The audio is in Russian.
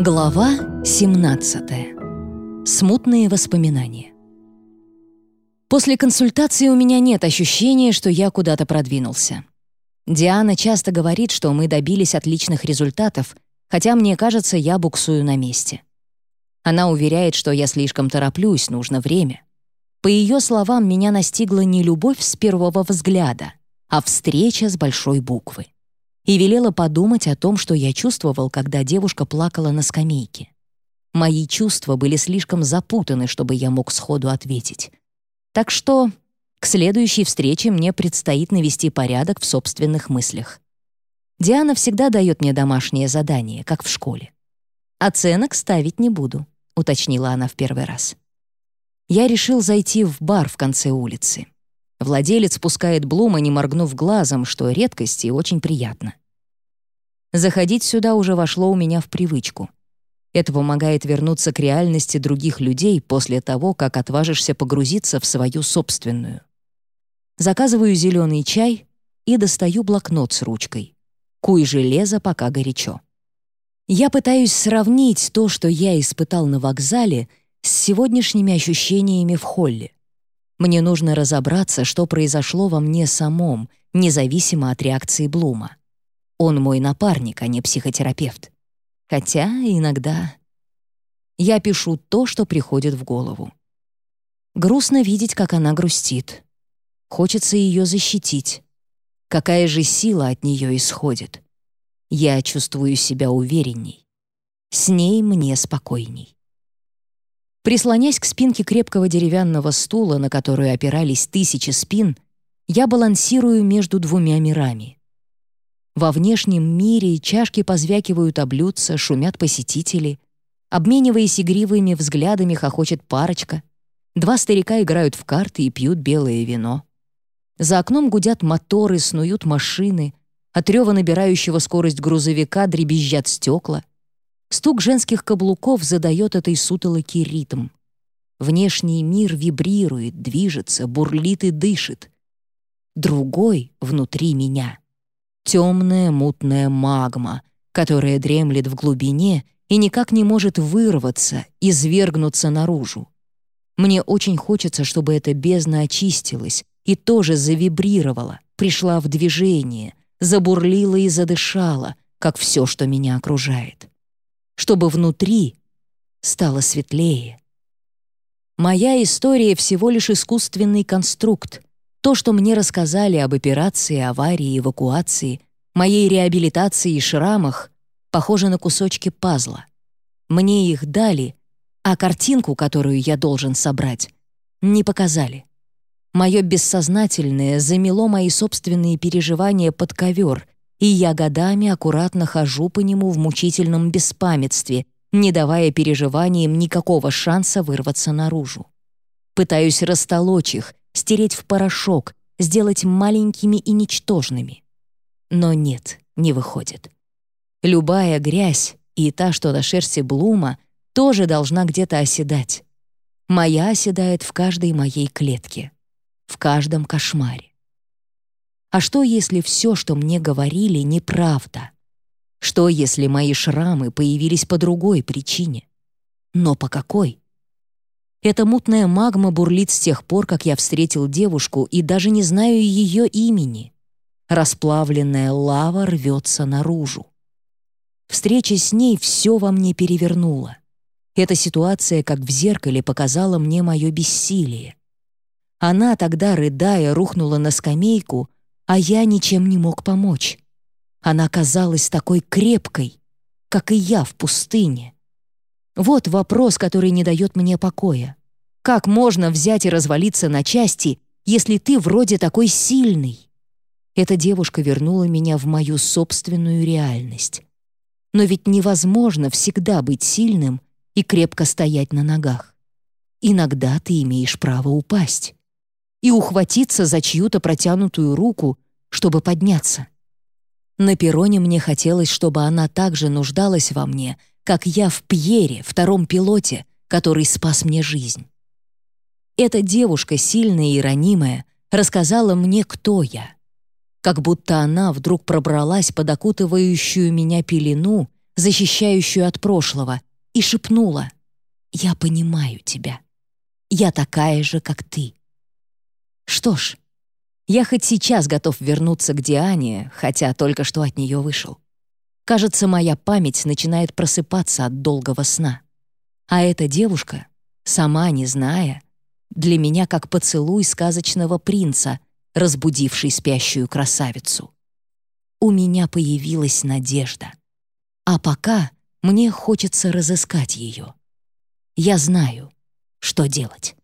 Глава 17. Смутные воспоминания. После консультации у меня нет ощущения, что я куда-то продвинулся. Диана часто говорит, что мы добились отличных результатов, хотя мне кажется, я буксую на месте. Она уверяет, что я слишком тороплюсь, нужно время. По ее словам, меня настигла не любовь с первого взгляда, а встреча с большой буквы и велела подумать о том, что я чувствовал, когда девушка плакала на скамейке. Мои чувства были слишком запутаны, чтобы я мог сходу ответить. Так что к следующей встрече мне предстоит навести порядок в собственных мыслях. Диана всегда дает мне домашнее задание, как в школе. «Оценок ставить не буду», — уточнила она в первый раз. Я решил зайти в бар в конце улицы. Владелец пускает Блума, не моргнув глазом, что редкость и очень приятно. Заходить сюда уже вошло у меня в привычку. Это помогает вернуться к реальности других людей после того, как отважишься погрузиться в свою собственную. Заказываю зеленый чай и достаю блокнот с ручкой. Куй железо, пока горячо. Я пытаюсь сравнить то, что я испытал на вокзале, с сегодняшними ощущениями в холле. Мне нужно разобраться, что произошло во мне самом, независимо от реакции Блума. Он мой напарник, а не психотерапевт. Хотя иногда... Я пишу то, что приходит в голову. Грустно видеть, как она грустит. Хочется ее защитить. Какая же сила от нее исходит. Я чувствую себя уверенней. С ней мне спокойней. Прислонясь к спинке крепкого деревянного стула, на которую опирались тысячи спин, я балансирую между двумя мирами. Во внешнем мире чашки позвякивают о шумят посетители. Обмениваясь игривыми взглядами, хохочет парочка. Два старика играют в карты и пьют белое вино. За окном гудят моторы, снуют машины. От рева набирающего скорость грузовика дребезжат стекла — Стук женских каблуков задает этой сутолоке ритм. Внешний мир вибрирует, движется, бурлит и дышит. Другой внутри меня. Темная мутная магма, которая дремлет в глубине и никак не может вырваться, извергнуться наружу. Мне очень хочется, чтобы эта бездна очистилась и тоже завибрировала, пришла в движение, забурлила и задышала, как все, что меня окружает чтобы внутри стало светлее. Моя история всего лишь искусственный конструкт. То, что мне рассказали об операции, аварии, эвакуации, моей реабилитации и шрамах, похоже на кусочки пазла. Мне их дали, а картинку, которую я должен собрать, не показали. Мое бессознательное замело мои собственные переживания под ковер и я годами аккуратно хожу по нему в мучительном беспамятстве, не давая переживаниям никакого шанса вырваться наружу. Пытаюсь растолочь их, стереть в порошок, сделать маленькими и ничтожными. Но нет, не выходит. Любая грязь, и та, что на шерсти Блума, тоже должна где-то оседать. Моя оседает в каждой моей клетке, в каждом кошмаре. А что, если все, что мне говорили, неправда? Что, если мои шрамы появились по другой причине? Но по какой? Эта мутная магма бурлит с тех пор, как я встретил девушку и даже не знаю ее имени. Расплавленная лава рвется наружу. Встреча с ней все во мне перевернула. Эта ситуация, как в зеркале, показала мне мое бессилие. Она тогда, рыдая, рухнула на скамейку, а я ничем не мог помочь. Она казалась такой крепкой, как и я в пустыне. Вот вопрос, который не дает мне покоя. Как можно взять и развалиться на части, если ты вроде такой сильный? Эта девушка вернула меня в мою собственную реальность. Но ведь невозможно всегда быть сильным и крепко стоять на ногах. Иногда ты имеешь право упасть и ухватиться за чью-то протянутую руку, чтобы подняться. На перроне мне хотелось, чтобы она также нуждалась во мне, как я в Пьере, втором пилоте, который спас мне жизнь. Эта девушка, сильная и ранимая, рассказала мне, кто я. Как будто она вдруг пробралась под окутывающую меня пелену, защищающую от прошлого, и шепнула «Я понимаю тебя. Я такая же, как ты». Что ж, я хоть сейчас готов вернуться к Диане, хотя только что от нее вышел. Кажется, моя память начинает просыпаться от долгого сна. А эта девушка, сама не зная, для меня как поцелуй сказочного принца, разбудивший спящую красавицу. У меня появилась надежда. А пока мне хочется разыскать ее. Я знаю, что делать.